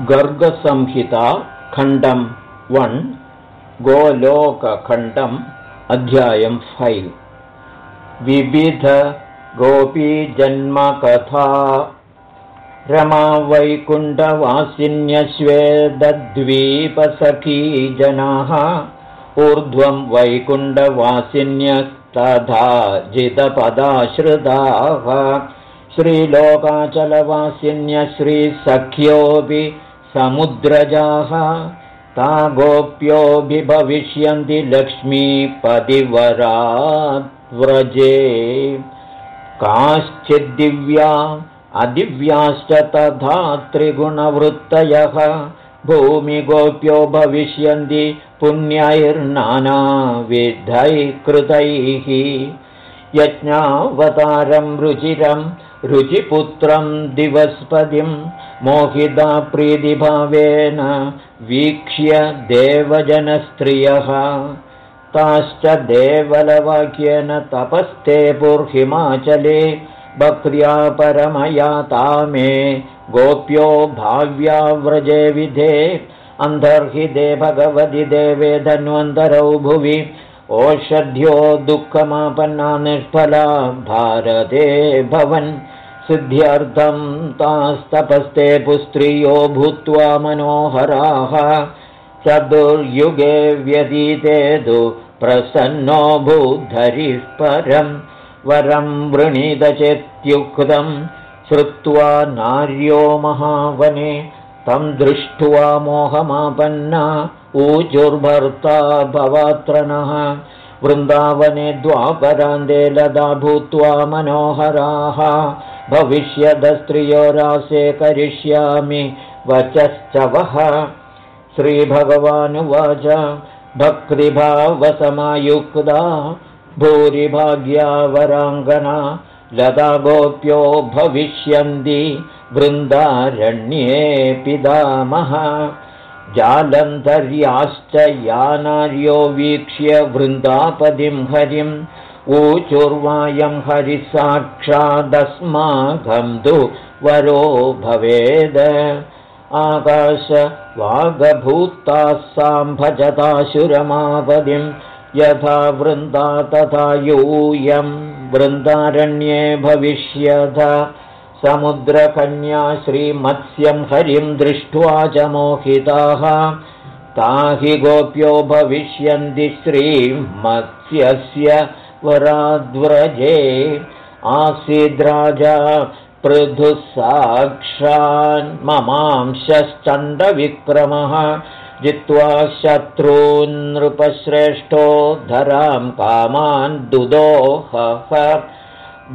गर्गसंहिता खण्डं वन् गोलोकखण्डम् अध्यायं फैव्। विविध गोपीजन्मकथा रमा वैकुण्ठवासिन्यस्वेदद्वीपसखी जनाः। ऊर्ध्वं वैकुण्ठवासिन्यस्तथा जितपदाश्रिताः श्रीलोकाचलवासिन्यश्रीसख्योऽपि समुद्रजाः ता गोप्योऽभिभविष्यन्ति लक्ष्मीपतिवराव्रजे काश्चिद्दिव्या अदिव्याश्च तथा त्रिगुणवृत्तयः भूमिगोप्यो भविष्यन्ति पुण्यैर्नानाविधैः कृतैः। यज्ञावतारं रुचिरं रुचिपुत्रं दिवस्पतिं मोहिता प्रीतिभावेन वीक्ष्य देवजनस्त्रियः। ताश्च देवलवाक्येन तपस्ते पुर्हिमाचले भक्त्या परमया तामे गोप्यो भाव्याव्रजे विधे अन्तर्हिते भगवति देवे धन्वन्तरौ भुवि ओषध्यो दुःखमापन्ना निष्फला भारते भवन् सिद्ध्यर्थं तास्तपस्ते पुस्त्रियो भूत्वा मनोहराः। चतुर्युगे व्यतीते तु प्रसन्नो भूधरिः परं। वरं वृणीतचेत्युक्तं श्रुत्वा नार्यो महावने। तं दृष्ट्वा मोहमापन्ना ऊचुर्भर्ता भवात्रणः वृन्दावने द्वापरान्ते लदा भूत्वा मनोहराः भविष्यदस्त्रियो रासे करिष्यामि वचश्च वः श्रीभगवानुवाच भक्तिभावसमायुक्ता भूरिभाग्या वराङ्गना लदा गोप्यो भविष्यन्ति वृन्दारण्ये पिदामः जालन्धर्याश्च यानार्यो वीक्ष्य वृन्दापदिं हरिम् ऊचुर्वायं हरिसाक्षादस्माकं तु वरो भवेद। आकाश वागभूताः साम्भजताशुरमापदिं यथा वृन्दा तथा यूयं वृन्दारण्ये भविष्यथ। समुद्रकन्या श्रीमत्स्यं हरिं दृष्ट्वा च मोहिताः। ताहि गोप्यो भविष्यन्ति श्रीमत्स्यस्य वराद्व्रजे आसीद्राजा ममांशश्चण्डविक्रमः जित्वा शत्रून्नृपश्रेष्ठो धरां कामान् दुदोहः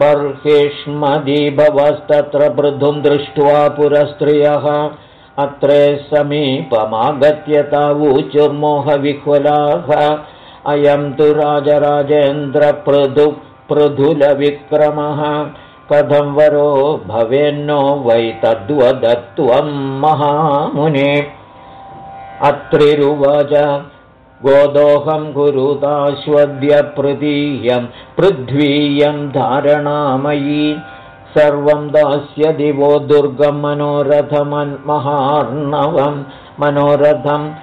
बर्हिष्मदीभवस्तत्र पृथुं दृष्ट्वा पुरस्त्रियः अत्रे समीपमागत्य तावूचुर्मोहविह्वलाः अयं तु राजराजेन्द्रपृथुपृथुलविक्रमः कथं वरो भवेन्नो वै तद्वदत्त्वं महामुने। अत्रिरुवच गोदोहं गुरुताश्वद्यप्रतीयं पृथ्वीयं धारणामयी। सर्वं दास्य दिवो दुर्गं मनोरथमन्महार्णवं मनोरथं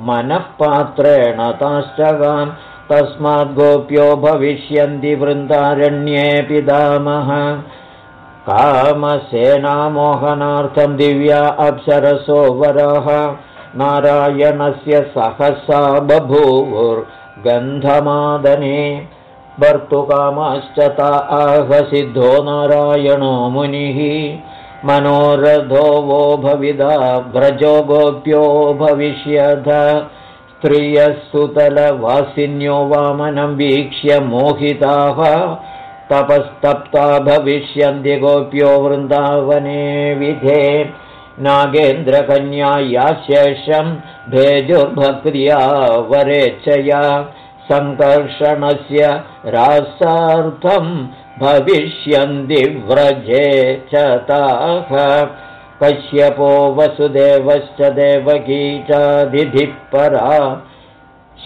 प्रददुहुर्मनःपात्रेण ताश्चगान्। तस्माद्गोप्यो भविष्यन्ति वृन्दारण्ये पितामह। कामसेनामोहनार्थं दिव्या अप्सरसो वरः। नारायणस्य सहसा बभूवुर्गन्धमादने। भर्तुकामाश्च ता आहसिद्धो नारायणो मुनिः मनोरथो वो भविदा व्रजो गोप्यो भविष्यथ। स्त्रियः सुतलवासिन्यो वामनं वीक्ष्य मोहिताः तपस्तप्ता भविष्यन्ति गोप्यो वृन्दावने विधे। नागेन्द्रकन्याया शेषं भेजुर्भक्त्या वरेच्छया सङ्कर्षणस्य रासार्थं भविष्यन्ति व्रजे च ताः। कश्यपो वसुदेवश्च देवकी चाधिधिः परा।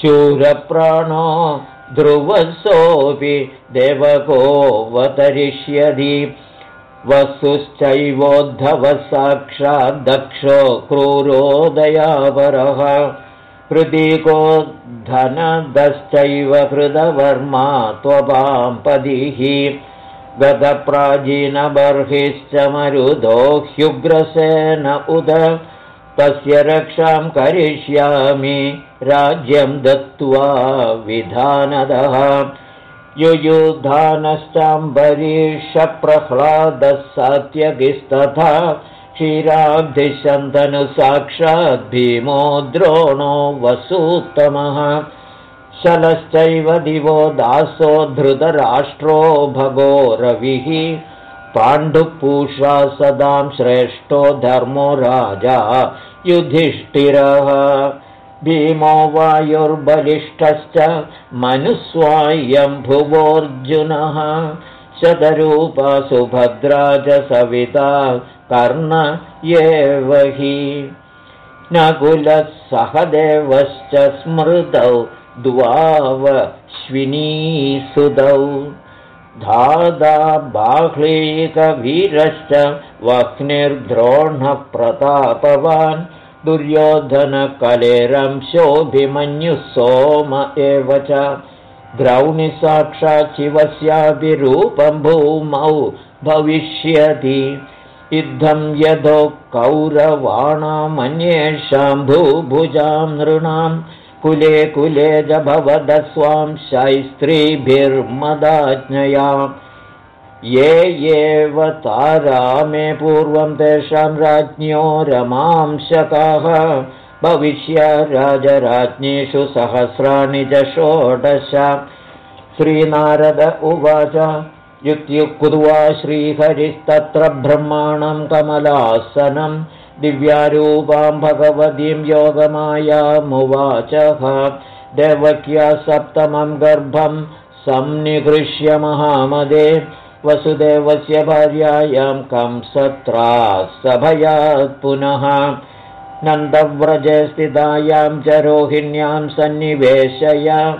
शूरप्राणो ध्रुवसोऽपि देवकोऽवतरिष्यति। वसुश्चैवोद्धवः साक्षाद्दक्षो क्रूरोदयापरः हृदीको धनदश्चैव हृदवर्मा त्वपाम्पदिः गतप्राचीनबर्हिश्च मरुदो ह्युग्रसेन उद तस्य रक्षां करिष्यामि राज्यं दत्त्वा विधानदः। युयुधानश्चाम्बरीषप्रह्लादः सात्यगिस्तथा क्षीराब्धिशन्तनुसाक्षात् भीमो द्रोणो वसूत्तमः। शलश्चैव दिवो दासो धृतराष्ट्रो भगो रविः। पाण्डुपूषा सदां श्रेष्ठो धर्मो राजा युधिष्ठिरः। भीमो वायुर्बलिष्ठश्च मनुस्वायं भुवोऽर्जुनः शतरूपा सुभद्रा च सविता कर्ण एव हि। नकुलः सहदेवश्च स्मृतौ द्वावश्विनीसुदौ। धादा बाह्लीकवीरश्च वह्निर्द्रोणप्रतापवान्। दुर्योधनकलेरंशोऽभिमन्युः सोम एव च शिवस्यापि रूपं भूमौ भविष्यति। यदो कौरवाणामन्येषां भूभुजां नृणां कुले कुले च भवदस्वां शैस्त्रीभिर्मदाज्ञया। ये एव तारा मे पूर्वं तेषां राज्ञो रमांशकाः भविष्य राजराज्ञीषु सहस्राणि च षोडश। श्रीनारद उवाच युत्युक्त्वा श्रीहरिस्तत्र ब्रह्माणं कमलासनं दिव्यारूपां भगवतीं योगमायामुवाचः। देवक्या सप्तमं गर्भं संनिगृह्य महामदे वसुदेवस्य भार्यायां कंसत्रा सभयात् पुनः नन्दव्रजे स्थितायां च रोहिण्यां सन्निवेशय।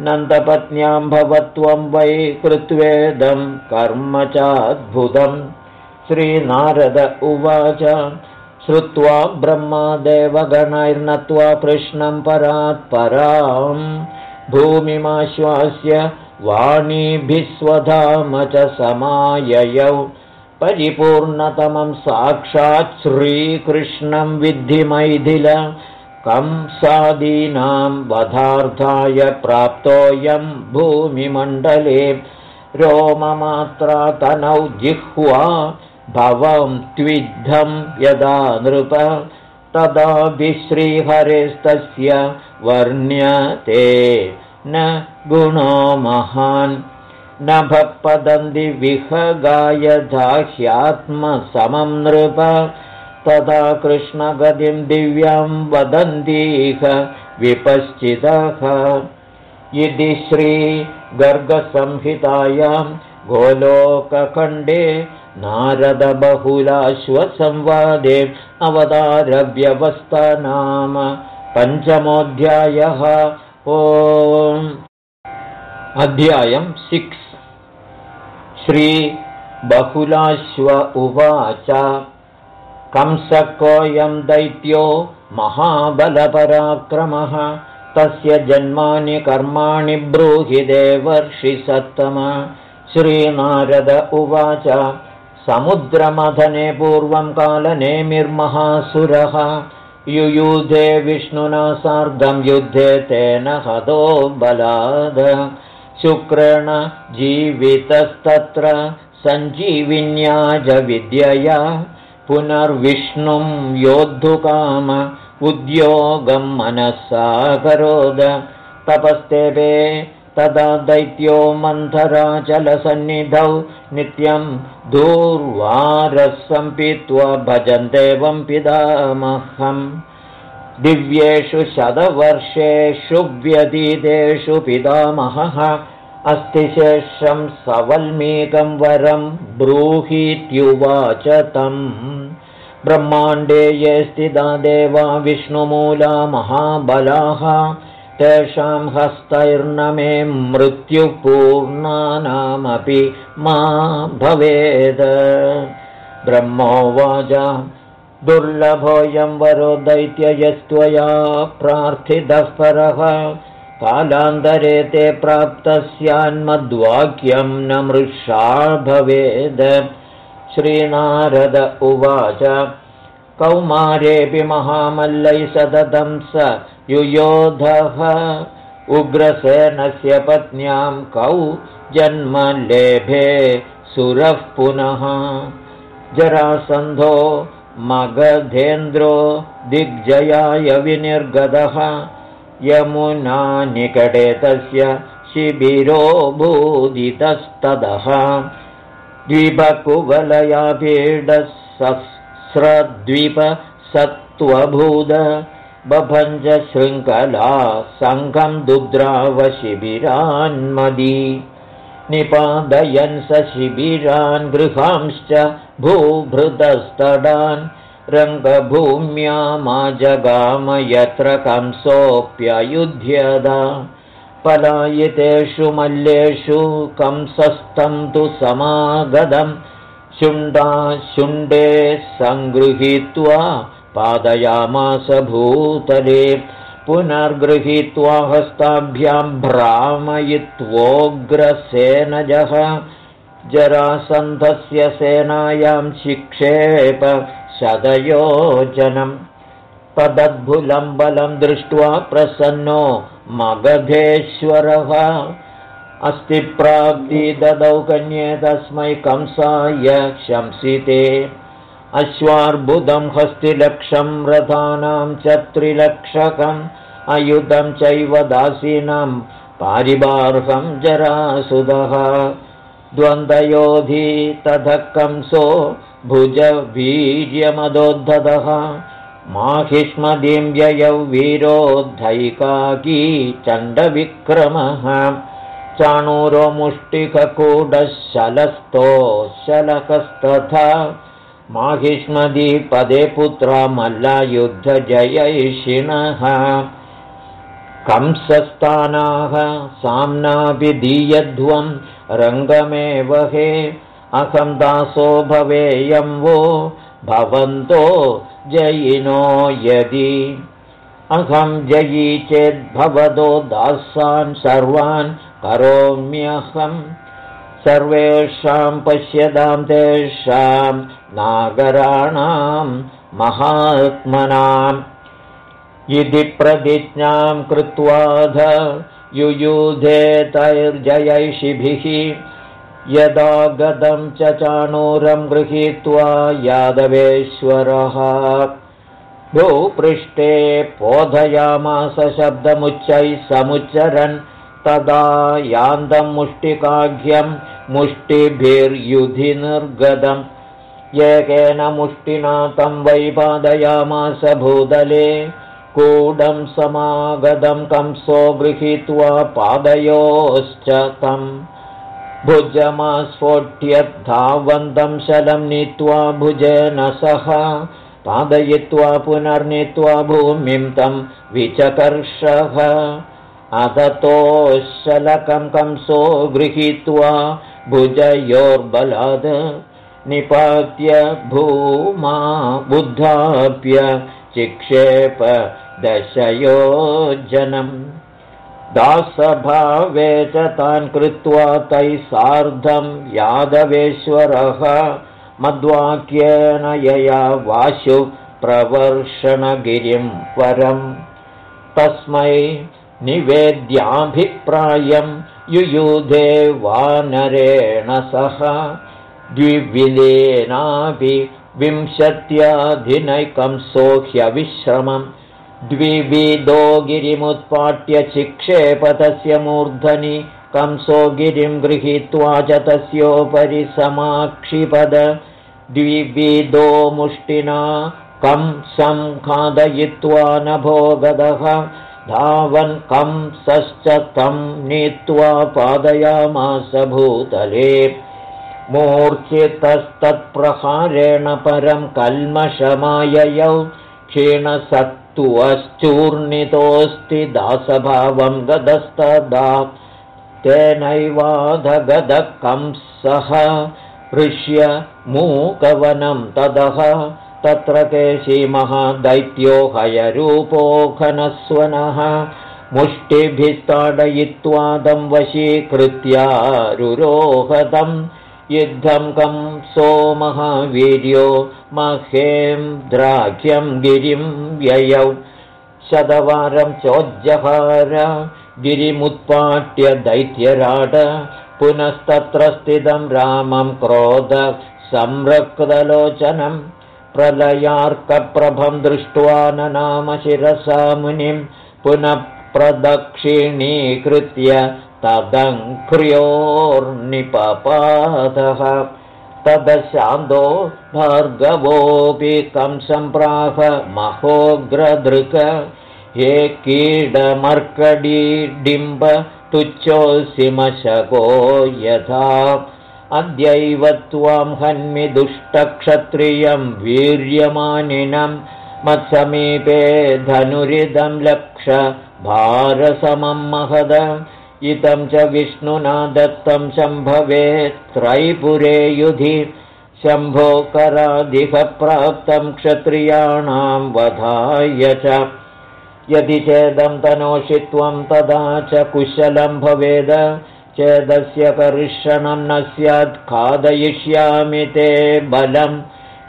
नन्दपत्न्यां भवत्वं वै कृत्वेदं कर्म चाद्भुतम्। श्रीनारद उवाच श्रुत्वा ब्रह्मादेवगणैर्नत्वा कृष्णं परात् पराम्। भूमिमाश्वास्य वाणीभिस्वधाम च समाययौ परिपूर्णतमं साक्षात् श्रीकृष्णं विद्धिमैथिल। कंसादीनां वधार्थाय प्राप्तोऽयं भूमिमण्डले। रोममात्रा तनौ जिह्वा भवं त्विद्धं यदा नृप। तदा विश्रीहरेस्तस्य वर्ण्यते। न गुणो महान् न भक्पदन्ति विहगायधाह्यात्मसमं नृप। तदा कृष्णगतिं दिव्यां वदन्तीह विपश्चितः। इति श्रीगर्गसंहितायां गोलोकखण्डे नारदबहुलाश्वसंवादे अवतारव्यवस्था नाम पञ्चमोऽध्यायः। ओ अध्यायम् सिक्स्। श्रीबहुलाश्व उवाच कंसकोऽयं दैत्यो महाबलपराक्रमः तस्य जन्मानि कर्माणि ब्रूहि देवर्षि सत्तम। श्रीनारद उवाच समुद्रमथने पूर्वं कालनेमिर्महासुरः युयुधे विष्णुना सार्धं युद्धे तेन हतो बलाद शुक्रेण जीवितस्तत्र सञ्जीविन्याजविद्यया पुनर्विष्णुं योद्धुकाम उद्योगं मनसा करोद। तपस्तेपे तदा दैत्यो मन्थराचलसन्निधौ नित्यं दूर्वारसं पीत्वा भजन्देवं पितामहम्। दिव्येषु शतवर्षेषु व्यतीतेषु पितामहः अस्ति शेषं सवल्मीकं वरं ब्रूहीत्युवाच तम् ब्रह्माण्डे ये स्थिता देवा विष्णुमूला महाबलाः तेषां हस्तैर्न मे मृत्युपूर्णानामपि मा भवेद। ब्रह्मोवाच दुर्लभोऽयं वरो दैत्ययस्त्वया प्रार्थितः परः कालान्तरे ते प्राप्तस्यान्मद्वाक्यं न मृषा भवेद। श्रीनारद उवाच कौमारेऽपि महामल्लै सततं स युयोधः। उग्रसेनस्य पत्न्यां कौ जन्मलेभे सुरः पुनः। जरासन्धो मगधेन्द्रो दिग्जयाय विनिर्गतः यमुनानिकटे तस्य शिबिरो भूदितस्ततः द्विपकुवलयापीडसस्रद्विपसत्त्वभूद बभञ्जशृङ्खला सङ्घं दुद्रावशिबिरान्मदी निपादयन् स शिबिरान् गृहांश्च भूभृतस्तडान् रङ्गभूम्या मा जगाम यत्र कंसोऽप्ययुध्यदा पलायितेषु मल्लेषु कंसस्तं तु समागतं शुण्डा शुण्डे सङ्गृहीत्वा पादयामास भूतले पुनर्गृहीत्वा हस्ताभ्यां भ्रामयित्वोग्रसेनजः जरासन्धस्य सेनायां शिक्षेप शतयोजनम् तदद्भुलं बलं दृष्ट्वा प्रसन्नो मगधेश्वरः। अस्ति प्राप्ति ददौ कन्ये तस्मै कंसाय शंसिते। अश्वार्बुदं हस्तिलक्षं रथानां च त्रिलक्षकम्। अयुधं चैव दासीनां पारिबार्हं जरासुदः द्वन्द्वयोधी ततः कंसो भुजवीर्यमदोद्धतः। माहिष्मदीं व्ययौ वीरोद्धैकाकी चण्डविक्रमः। चाणूरो मुष्टिककूटः शलस्तो शलकस्तथा माहिष्मदीपदे पुत्रा मल्लयुद्धजयैषिणः। कंसस्तानाः साम्नाभिधीयध्वं रङ्गमेव हे। अहं दासो भवेयं वो। भवन्तो जयिनो यदि। अहं जयी चेद्भवतो दासान् सर्वान् करोम्यहम् सर्वेषां पश्यतां तेषां नागराणां महात्मनाम्। इति प्रतिज्ञां कृत्वाध युयुधे तैर्जयैषिभिः यदा गदं च चाणूरं गृहीत्वा यादवेश्वरः। भूपृष्ठे बोधयामास शब्दमुच्चैः समुच्चरन् तदा यान्दं मुष्टिकाघ्यं मुष्टिभिर्युधि निर्गतम् एकेन मुष्टिना तं वैपादयामास भूदले कूडं समागतं कंसो गृहीत्वा पादयोश्च तम् भुजमास्फोट्यद्धावन्तं शलं नीत्वा भुजेन सह पादयित्वा पुनर्नीत्वा भूमिं तं विचकर्षः। अधतोशलकं कंसो गृहीत्वा भुजयोर्बलाद् निपात्य भूमा बुद्धाप्य चिक्षेप दशयोजनम् दासभावे च तान् कृत्वा तैः सार्धं यादवेश्वरः मद्वाक्येन यया वाशु प्रवर्षणगिरिं परम् तस्मै निवेद्याभिप्रायं युयुधे वानरेण सह। द्विविलेनापि विंशत्याधिनैकं सोह्यविश्रमम् द्विविदो गिरिमुत्पाट्य चिक्षेपतस्य मूर्धनि कंसो गिरिं गृहीत्वा च तस्योपरि समाक्षिपद। द्विविदो मुष्टिना कं संखादयित्वा नभोगदः धावन् कंसश्च तं नीत्वा पादयामास भूतले। मूर्च्छितस्तत्प्रहारेण परं कल्मषमाययौ क्षीणसत्त्वश्चूर्णितोऽस्ति दासभावं गदस्तदा तेनैवाधगदः कंसः ऋष्य मूकवनं तदः तत्र केशीमहादैत्यो हयरूपो घनस्वनः मुष्टिभिस्ताडयित्वादं वशीकृत्यारुरोहदम् युद्धं कं सोमहावीर्यो महें द्राघ्यं गिरिं व्ययौ। शतवारं चोज्जहार गिरिमुत्पाट्य दैत्यराड पुनस्तत्र स्थितं रामं क्रोध संरक्तलोचनं प्रलयार्कप्रभं दृष्ट्वा न नाम शिरसा मुनिं पुनः प्रदक्षिणीकृत्य तदङ्क्र्योर्निपपादः। तदशान्दो भार्गवोऽपि कंसम्प्राह महोग्रदृक। हे कीडमर्कडीडिम्ब तुच्छोऽसिमशको यथा। अद्यैव त्वां हन्मि दुष्टक्षत्रियं वीर्यमानिनं। मत्समीपे धनुरिदं लक्ष भारसमं महद इदं च विष्णुना दत्तं शम्भवे त्रैपुरे युधि। शम्भोकराधिः प्राप्तं क्षत्रियाणां वधाय च। यदि चेदं तनोषि त्वं तदा च कुशलं भवेद। चेदस्य कर्षणं न स्यात् खादयिष्यामि ते बलं।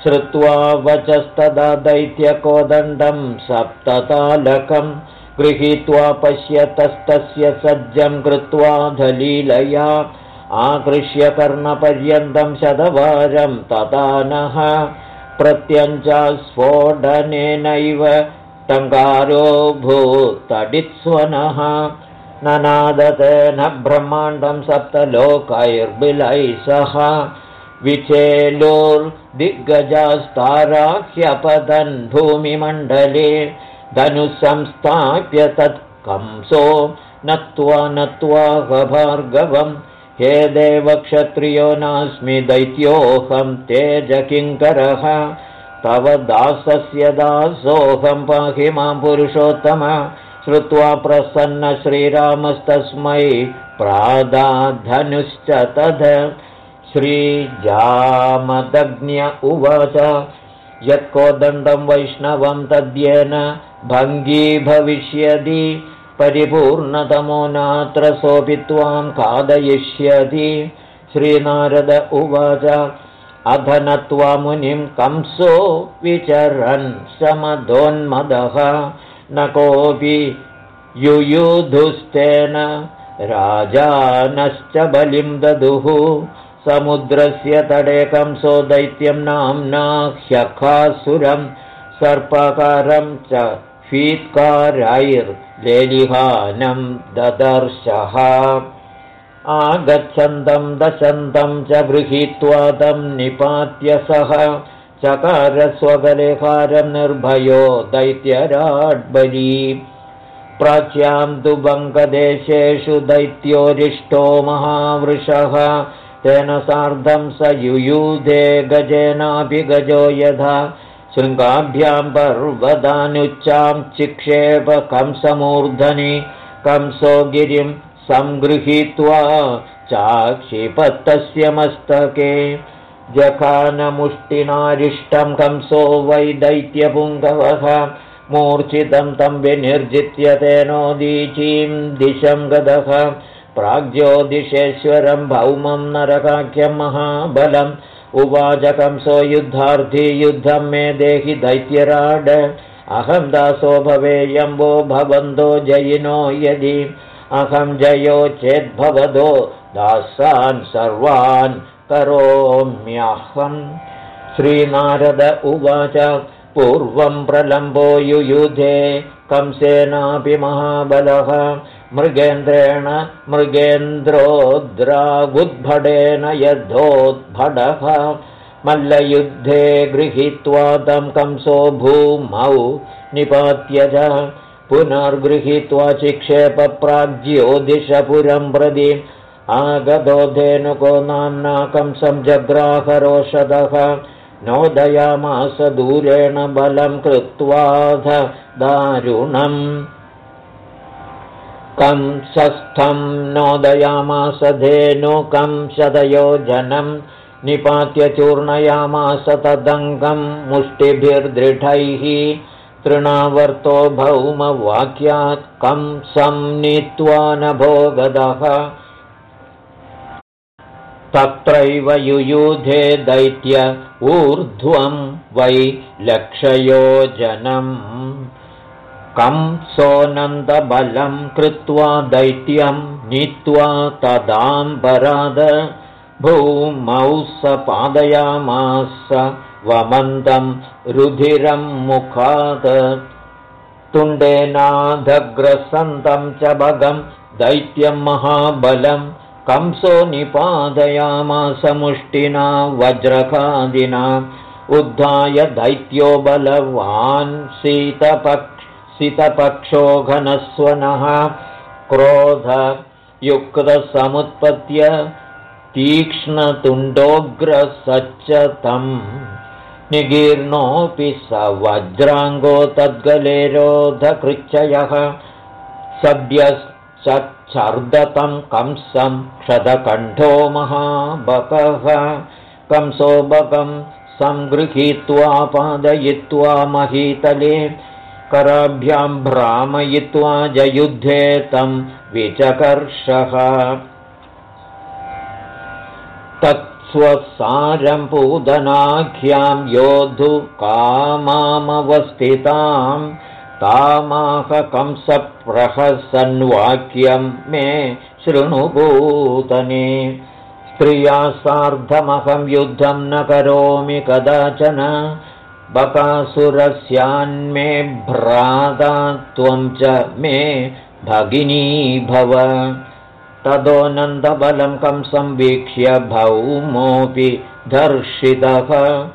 श्रुत्वा वचस्तदा दैत्यकोदण्डं सप्ततालकम् गृहीत्वा पश्यतस्तस्य सज्जं कृत्वा धलीलया आकृष्य कर्णपर्यन्तं शतवारं तथा नः प्रत्यञ्चास्फोडनेनैव टङ्कारो भूतडित्स्वनः ननादतेन ब्रह्माण्डं सप्तलोकैर्बिलैः सह विचेलोर्दिग्गजास्ताराह्यपतन् भूमिमण्डले धनुसंस्थाप्य तत् कंसो नत्वा नत्वा भार्गवम् हे देवक्षत्रियो नास्मि दैत्योऽहं तेजकिङ्करः। तव दासस्य दासोऽहं पाहि मां पुरुषोत्तम। श्रुत्वा प्रसन्न श्रीरामस्तस्मै प्रादाधनुश्च तद। श्रीजामदग्न्य उवाच यत्कोदण्डं वैष्णवं तद्येन भङ्गी भविष्यति परिपूर्णतमो नात्र सोऽपि त्वां खादयिष्यति। श्रीनारद उवाच अधनत्वा मुनिं कंसो विचरन् समदोन्मदः न कोऽपि युयुधुस्तेन राजानश्च बलिं ददुः समुद्रस्य तडे कंसो दैत्यं नाम्ना ह्यखासुरं सर्पकारं च शीत्कारैर्लेलिहानं ददर्शः। आगच्छन्तं दशन्तं च गृहीत्वा तं निपात्य सः। चकारस्वगलेहारं निर्भयो दैत्यराड्बली। प्राच्यां तु बङ्गदेशेषु दैत्योरिष्टो महावृषः तेन सार्धं स युयुधे गजेनापि गजो यथा। शृङ्गाभ्यां पर्वदानुच्चां चिक्षेप कंसमूर्धनि। कंसो गिरिं सङ्गृहीत्वा चाक्षिपत्तस्य मस्तके। जखानमुष्टिनारिष्टं कंसो वै दैत्यपुङ्गवः। मूर्छितं तं विनिर्जित्य तेनोदीचीं दिशं गदः प्राग्ज्योतिषेश्वरं भौमं नरकाख्यं महाबलम्। उवाचकंसो युद्धार्थी युद्धं मे देहि दैत्यराड। अहं दासो भवेयम्बो भवन्तो जयिनो यदि। अहं जयो चेद्भवदो दासान् सर्वान् करोम्यहम्। श्रीनारद उवाच पूर्वं प्रलम्बो युयुधे कंसेनापि महाबलः मृगेन्द्रेण मृगेन्द्रोद्रागुद्भटेन यद्धोद्भटः मल्लयुद्धे गृहीत्वा तं कंसो भूमौ निपात्य च पुनर्गृहीत्वा चिक्षेपप्राग्ज्योतिषपुरं प्रति। आगतो धेनुको नाम्ना कंसं जग्राहरोषधः। नोदयामास दूरेण बलं कृत्वाध दारुणम् कंसस्थं नोदयामास धेनुकं शतयोजनं निपात्य चूर्णयामास तदङ्गं मुष्टिभिर्दृढैः तृणावर्तो भौमवाक्यात् कंसं नीत्वा नभोगदः तत्रैव युयुधे दैत्य ऊर्ध्वं वै लक्षयोजनम् कंसोऽनन्दबलं कृत्वा दैत्यं नीत्वा तदाम्बराद भूमौ स पादयामास वमन्दं रुधिरं मुखात् तुण्डेनाधग्रसन्तं च भगं दैत्यं महाबलं कंसो निपादयामासमुष्टिना वज्रकादिना उद्धाय दैत्यो बलवान् शीतपक्षो घनस्वनः क्रोधयुक्तसमुत्पत्य तीक्ष्णतुण्डोग्रसच्च तम् निगीर्णोऽपि स वज्राङ्गो तद्गले रोधकृच्छयः। सद्यश्चर्दतं कंसं क्षदकण्ठो महाबकः। कंसो बकं सङ्गृहीत्वा पादयित्वा महीतले कराभ्यां भ्रामयित्वा जयुद्धे तं विचकर्षः। तत्स्वसारं पूदनाख्यां योद्धु कामामवस्थितां तामाहकंसप्रहसन्वाक्यं मे शृणुभूतने। स्त्रिया सार्धमहं युद्धं न करोमि कदाचन बकासुरस्यान्मे भ्राता त्वं च मे भगिनी भव। तदोनन्दबलं कंसं वीक्ष्य भौमोऽपि दर्शितः।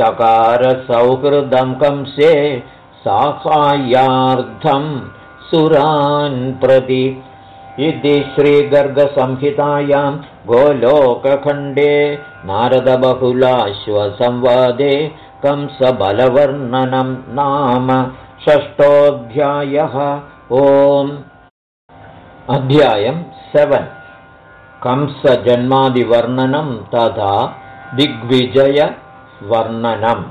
चकारसौहृदं कंसे साहाय्यार्थं सुरान् प्रति। इति श्रीगर्गसंहितायां गोलोकखण्डे नारदबहुलाश्वसंवादे कंसबलवर्णनं नाम षष्ठोऽध्यायः। ओम्। अध्यायम् सेवन्। कंसजन्मादिवर्णनं तथा दिग्विजयवर्णनम्।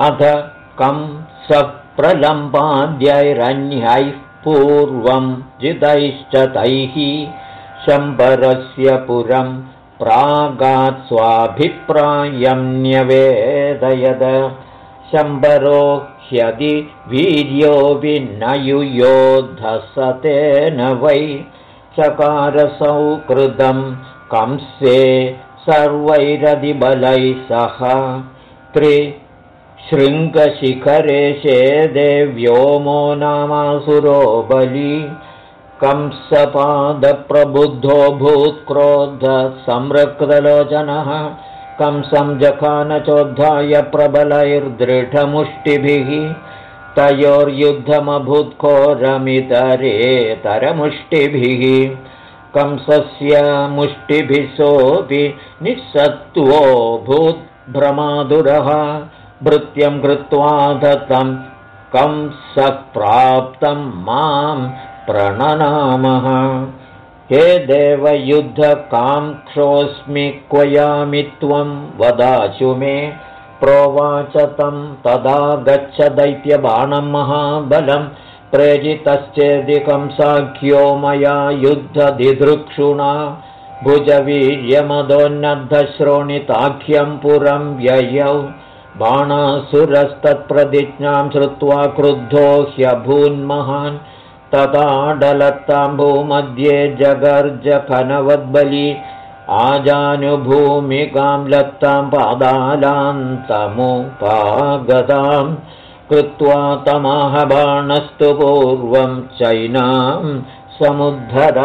अथ कंसप्रलम्बाद्यैरन्यैः पूर्वं जितैश्च तैः शम्बरस्य पुरं प्रागात् स्वाभिप्रायं न्यवेदयद शम्बरो ह्यदि वीर्योऽपि नयुयोद्धसतेन वै। चकारसौकृतं कंसे सर्वैरधिबलैः सह। त्रिशृङ्गशिखरेशे देव्योमो नामासुरो बली कंसपादप्रबुद्धो भूत्क्रोधसंरक्तलोचनः कंसं जखानचोद्धाय प्रबलैर्दृढमुष्टिभिः तयोर्युद्धमभूत्कोरमितरेतरमुष्टिभिः कंसस्य मुष्टिभिः सोऽपि निःसत्त्वो भूद्भ्रमादुरः। भृत्यं कृत्वा दत्तं कंसप्राप्तं मां प्रणनामः। हे देवयुद्धकाङ्क्षोऽस्मि क्वयामि त्वं वदाशु मे। प्रोवाच तं तदा गच्छ दैत्यबाणं महाबलं। प्रेरितश्चेदिकं साख्यो मया युद्धदिदृक्षुणा भुजवीर्यमदोन्नद्धश्रोणिताख्यं पुरं व्ययौ। बाणासुरस्तत्प्रतिज्ञां श्रुत्वा क्रुद्धो ह्यभून्महान् तदाडलत्ताम्भूमध्ये जगर्जखनवद्बली आजानुभूमिकां लत्तां पादालान्तमुपागतां कृत्वा तमाहबाणस्तु पूर्वं चैनां समुद्धर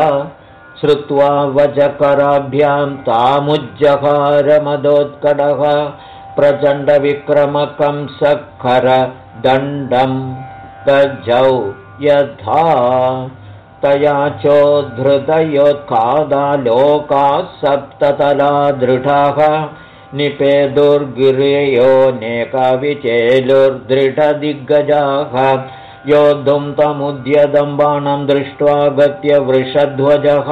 श्रुत्वा वचकराभ्यां तामुज्जहारमदोत्कडः प्रचण्डविक्रमकं सखरदण्डं गजौ यथा तया चोद्धृतयोत्खादा लोकाः सप्ततला दृढाः निपेदुर्गिर्यो नेकविचेलुर्दृढदिग्गजाः योद्धुं तमुद्यतं बाणं दृष्ट्वा गत्य वृषध्वजः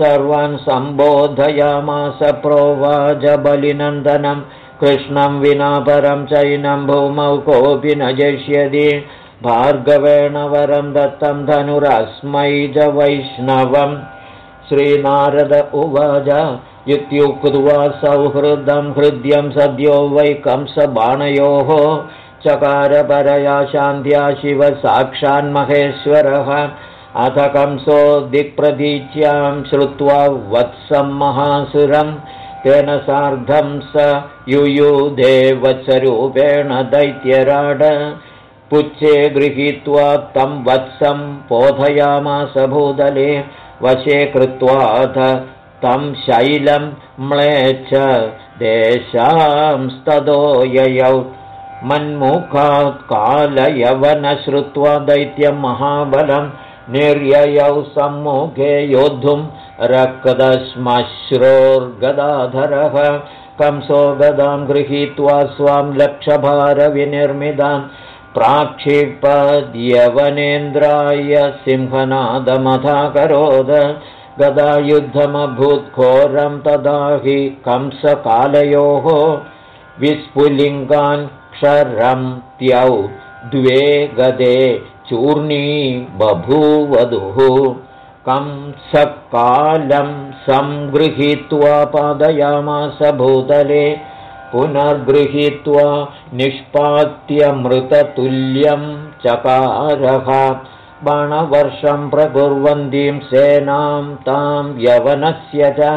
सर्वान् सम्बोधयामास प्रोवाजबलिनन्दनं कृष्णं विना परं चैनं भूमौ कोऽपि न जेष्यति भार्गवेण वरं दत्तं धनुरस्मै च वैष्णवम् श्रीनारद उवाच इत्युक्त्वा सौहृदं हृद्यं सद्यो वै कंसबाणयोः। चकारपरया शान्त्या शिव साक्षान्महेश्वरः अथ कंसो दिक्प्रतीच्यां श्रुत्वा वत्सं महासुरं तेन सार्धं स युयुधे वत्सरूपेण दैत्यराड पुच्छे गृहीत्वा तं वत्सं बोधयामास भूदले वशे कृत्वाथ तं शैलं म्लेच्छ देशांस्ततो ययौ। मन्मुखात् कालयवन श्रुत्वा दैत्यं महाबलं निर्ययौ सम्मुखे योद्धुं रक्तश्मश्रोर्गदाधरः कंसो गदां गृहीत्वा स्वां लक्षभारविनिर्मिताम् प्राक्षिपद्यवनेन्द्राय सिंहनादमथाकरोद गदा युद्धमभूत्घोरं तदा हि कंसकालयोः विस्फुलिङ्गान् क्षरं त्यौ द्वे गदे चूर्णी बभूवधुः। कंसकालं सङ्गृहीत्वा पादयामास भूतले पुनर्गृहीत्वा निष्पात्यमृततुल्यं चकारः बाणवर्षं प्रकुर्वन्तीं सेनां तां यवनस्य च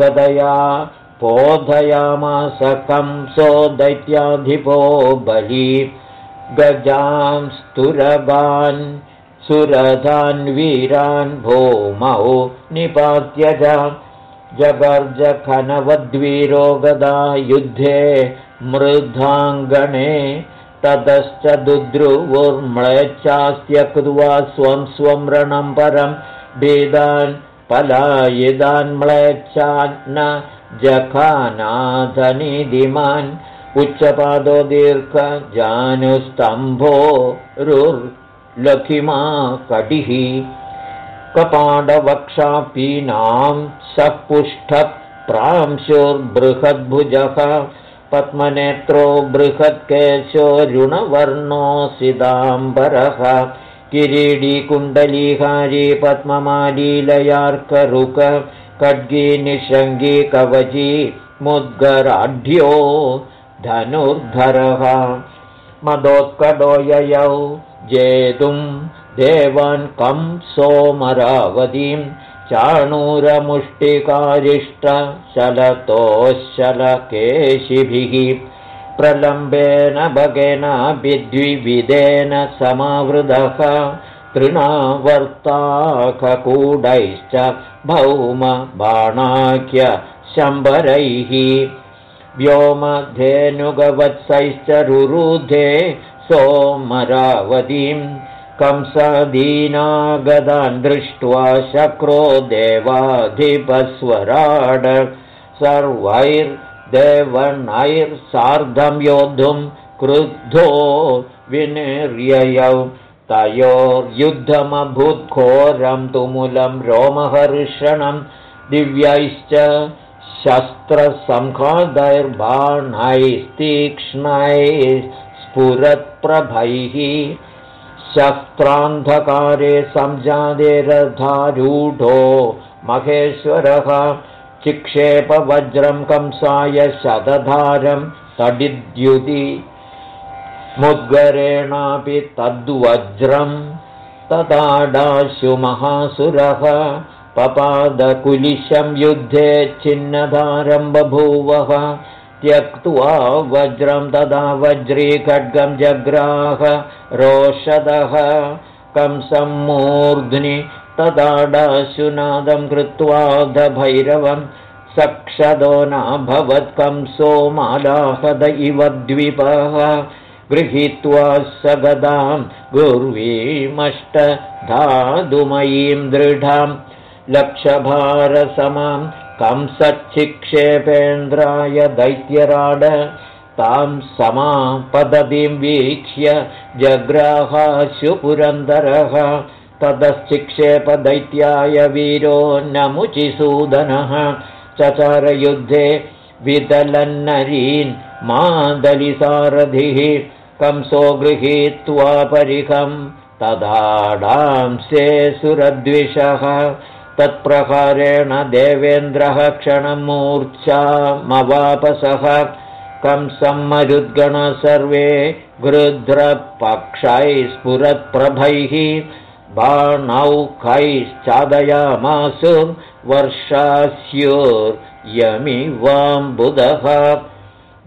गदया पोधयामासकंसो दैत्याधिपो बली गजांस्तुरगान् सुरधान् वीरान् भूमौ निपात्य च जगर्जखनवद्वीरो गदा युद्धे मृधाङ्गणे ततश्च दुद्रुवुर्म्लेच्छास्त्यक्त्वा स्वं स्वं रणं परं भेदान् पलायिदान् म्लेच्छान्न जखानाथनिधिमान् उच्चपादो दीर्घजानुस्तम्भो रुर्लखिमा कटिः कपाडवक्षापीनां सपुष्ठप्रांशुर्बृहद्भुजः पद्मनेत्रो बृहत्केशो ऋणवर्णोऽसिदाम्बरः किरीडीकुण्डलीहारी पद्ममालीलयार्करुक खड्गी निषङ्गी कवची मुद्गराढ्यो धनुर्धरः मदोत्कडो ययौ जेतुम् देवान् कं सोमरावतीं चाणूरमुष्टिकारिष्टशलतोश्चलकेशिभिः प्रलम्बेन भगेनापि द्विविधेन समावृतः तृणावर्ताककूडैश्च भौमबाणाख्य शम्बरैः व्योमधेनुगवत्सैश्च रुरुधे सोमरावतीम् कंसदीनागदान् दृष्ट्वा शक्रो देवाधिपस्वराड। सर्वैर्देवनैर्सार्धं योद्धुं क्रुद्धो विनिर्ययौ। तयोर्युद्धमभूत्घोरं तुमुलं रोमहर्षणं दिव्यैश्च शस्त्रसंखादैर्बाणैस्तीक्ष्णैः स्फुरत्प्रभैः शस्त्रान्धकारे रथारूढो महेश्वरः चिक्षेपवज्रं कंसाय शतधारं तडिद्युति मुद्गरेणापि तद्वज्रं तदाडाशु महासुरः पपादकुलिशं युद्धे छिन्नधारं बभूवः त्यक्त्वा वज्रं तदा वज्रीखड्गं जग्राह रोषदः। कंसं मूर्ध्नि तदाडाशुनादं कृत्वा दभैरवं सक्षदो नाभवत् कंसो मालाहद इव द्विपः। गृहीत्वा स गदां गुर्वीमष्ट धातुमयीं दृढां लक्षभारसमां कंसच्छिक्षेपेन्द्राय दैत्यराड तां समापदतीं वीक्ष्य जग्राहाशु पुरन्दरः ततश्चिक्षेपदैत्याय वीरो नमुचिसूदनः चचारयुद्धे विदलन्नरीन् मादलिसारथिः कंसो गृहीत्वा परिखं तदाडांसे सुरद्विषः तत्प्रकारेण देवेन्द्रः क्षणमूर्च्छामवापसः कंसं मरुद्गण सर्वे गृध्रपक्षैः स्फुरत्प्रभैः बाणौखैश्चादयामासु वर्षास्युर्यमि वाम्बुदः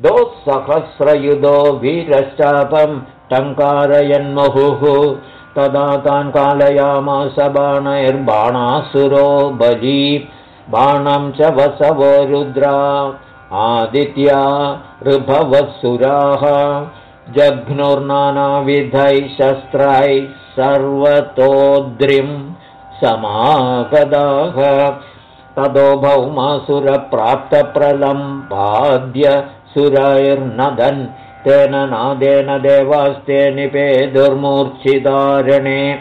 दोःसहस्रयुधो वीरश्चापं टङ्कारयन्महुः तदा तान् कालयामास बाणैर्बाणासुरो बली बाणं च वसवो रुद्रा आदित्या ऋभवत्सुराः जघ्नुर्नानाविधैः शस्त्रैः सर्वतोद्रिं समागदाः ततो भौमासुरप्राप्तप्रलम्बाद्य सुरैर्नदन् तेन नादेन देवास्ते निपे दुर्मूर्च्छिदारणे।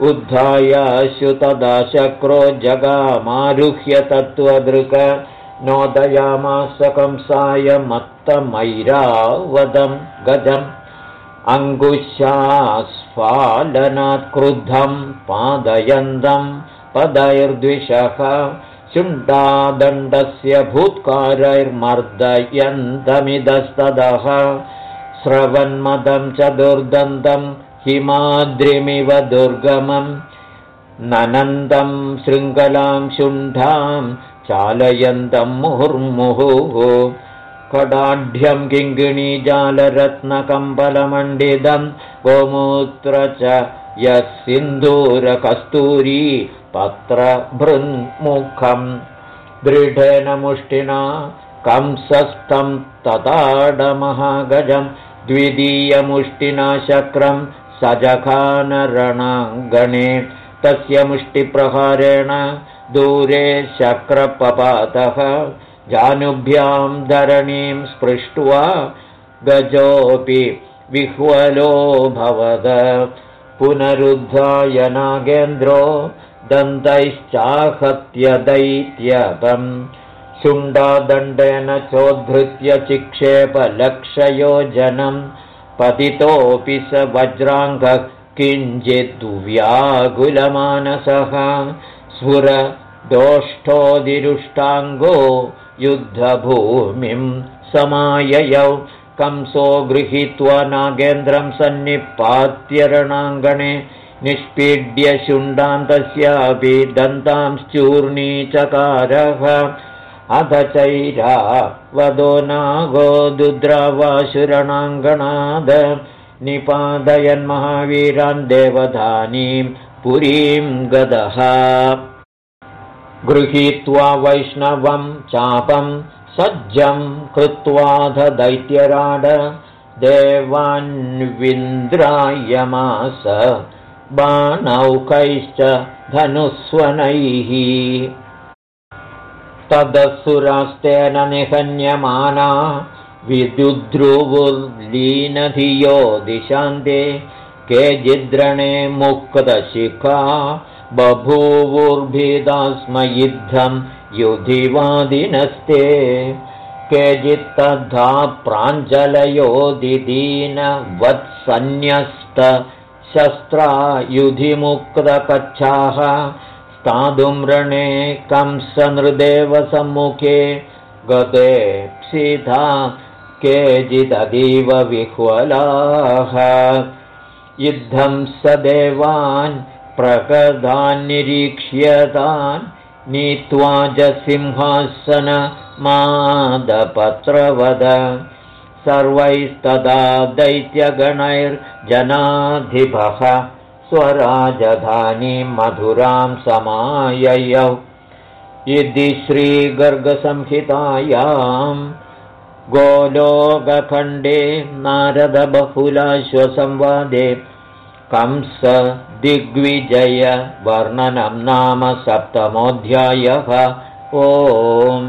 उद्धायाशु तदा शक्रो जगामारुह्य तत्त्वदृक नोदयामास कंसाय मत्तमैरावदं गजम्। अङ्गुशास्फालनात् क्रुद्धं पादयन्दं पदैर्द्विषः। शुण्डादण्डस्य भूत्कारैर्मर्दयन्तमिदस्तदः स्रवन्मदं च दुर्दन्तं हिमाद्रिमिव दुर्गमम् ननन्दं शृङ्गलां शुण्डां चालयन्तं मुहुर्मुहुः कडाढ्यं किङ्गिणीजालरत्नकम्बलमण्डितं गोमूत्र च यः सिन्धूरकस्तूरी पत्रभृन्मुखम् दृढेन मुष्टिना कंसस्थं तताडमहागजं द्वितीयमुष्टिना शक्रं सजखानरणाङ्गणे तस्य मुष्टिप्रहारेण दूरे शक्रपपातः जानुभ्यां धरणीं स्पृष्ट्वा गजोऽपि विह्वलो भवद। पुनरुद्धाय नागेन्द्रो दन्तैश्चाहत्य दैत्यपम् शुण्डादण्डेन चोद्धृत्य चिक्षेपलक्षयोजनम् पतितोऽपि स वज्राङ्गः किञ्चिद्व्याकुलमानसः। स्फुरदोष्ठोदिरुष्टाङ्गो युद्धभूमिं समाययौ। कंसो गृहीत्वा नागेन्द्रं सन्निपात्यरणाङ्गणे निष्पीड्य शुण्डान्तस्यापि दन्तांश्चूर्णीचकारः अध चैरा वदो नागो दुद्रावाशुरणाङ्गणाद निपादयन्महावीरान् देवधानीं पुरीं गदः। गृहीत्वा वैष्णवं चापं सज्जं कृत्वाध दैत्यराड देवान्विन्द्रायमास बाणौकैश्च धनुस्वनैः तदसुरास्तेन निहन्यमाना विदुद्रुवुर्लीनधियो दिशान्ते केचिद्रणे मुक्तशिखा बभूवुर्भिदास्म युद्धं युधिवादिनस्ते केचित्तद्धा प्राञ्जलयोदिदीनवत्सन्न्यस्तशस्त्रा स्थातुम्रणे कंसनृदेवसम्मुखे गतेप्सिधा केचिदतीव विह्वलाः। युद्धं स देवान् प्रकदान्निरीक्ष्यतान् नीत्वा जसिंहासनमादपत्रवद सर्वैस्तदा दैत्यगणैर्जनाधिपः स्वराजधानीं मधुरां समाययौ। इति श्रीगर्गसंहितायां गोलोकखण्डे नारदबहुलाश्वसंवादे कंस दिग्विजयवर्णनं नाम सप्तमोऽध्यायः। ॐ